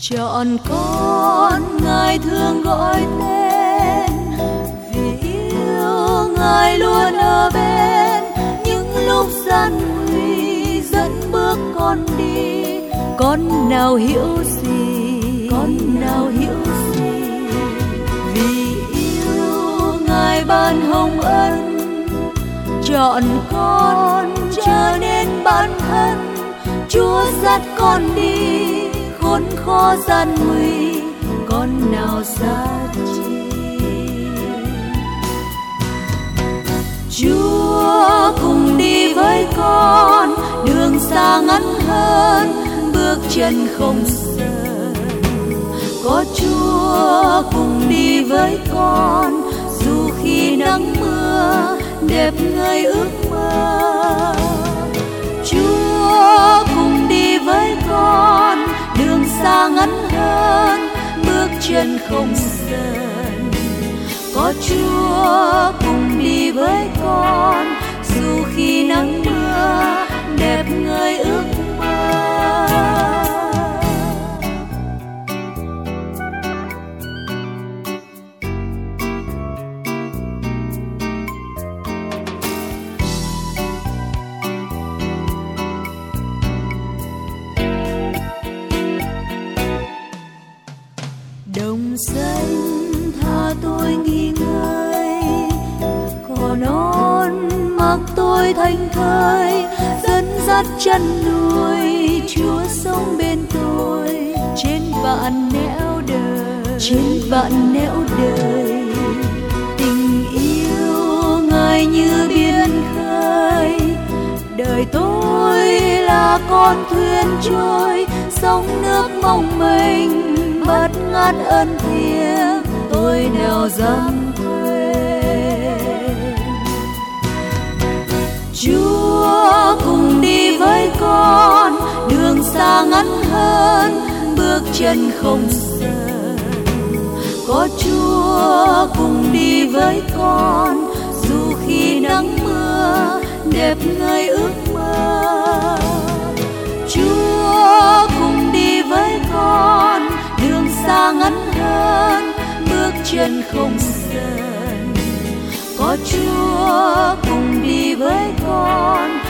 chọn con ngài thương gọi tên, vì yêu ngài luôn ở bên. Những lúc gian nguy dẫn bước con đi, con nào hiểu gì? Con nào hiểu gì? Vì yêu ngài ban hồng ân, chọn con trở nên bản thân. Chúa dắt con đi khốn khó gian nguy, con nào xa chi? Chúa cùng đi với con, đường xa ngắn hơn, bước chân không sợ có chúa cùng đi với con, dù khi nắng mưa, đẹp người ước mơ. Chân không sờn có chúa cùng đi với con. Đồng xanh tha tôi nghỉ ngơi. Cỏ non mặc tôi thành thơi, dẫn dắt chân nuôi chúa sống bên tôi. Trên vạn nẻo đời, trên vạn nẻo đời, tình yêu ngài như biển khơi. Đời tôi là con thuyền trôi sóng nước mong mênh bất ngát ân thiêng, tôi nào dám quên. Chúa cùng đi với con, đường xa ngắn hơn, bước chân không sợ có chúa cùng đi với con chân không dần có chúa cùng đi với con